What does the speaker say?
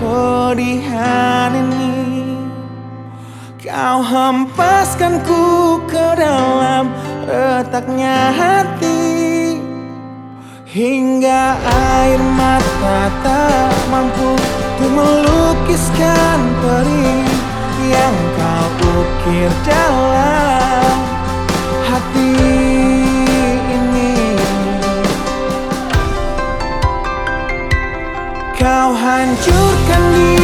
kepedihan ini. Kau hempaskanku ke dalam retaknya hati. Hingga air mata tak mampu Untuk melukiskan perih yang kau ukir dalam kau hancurkan dia